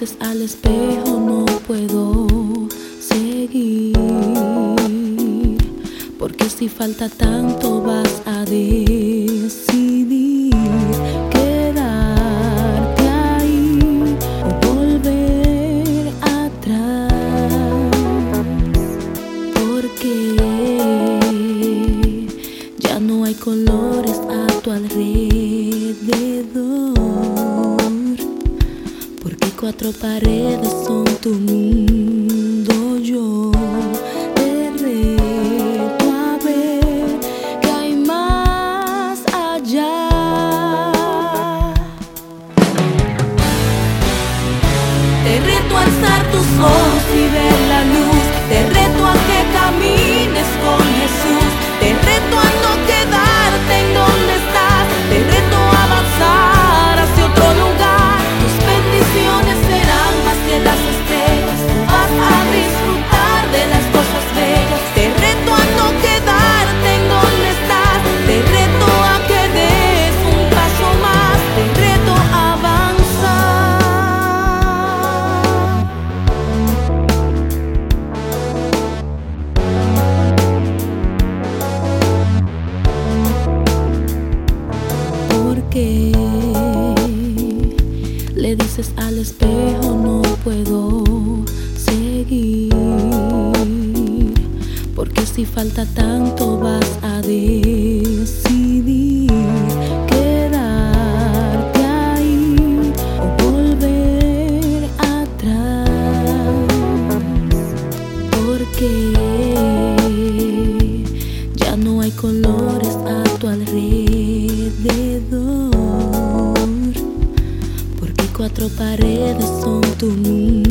espejo no puedo seguir. Porque si falta tanto vas a decidir quedarte ahí o volver atrás. Porque ya no hay colores a tu alrededor. Porque cuatro paredes son tu mundo. Porque le dices al espejo no puedo seguir. Porque si falta tanto vas a decidir quedarte ahí o volver atrás. Porque ya no hay colores a tu alrededor. Porque cuatro paredes son tu mundo.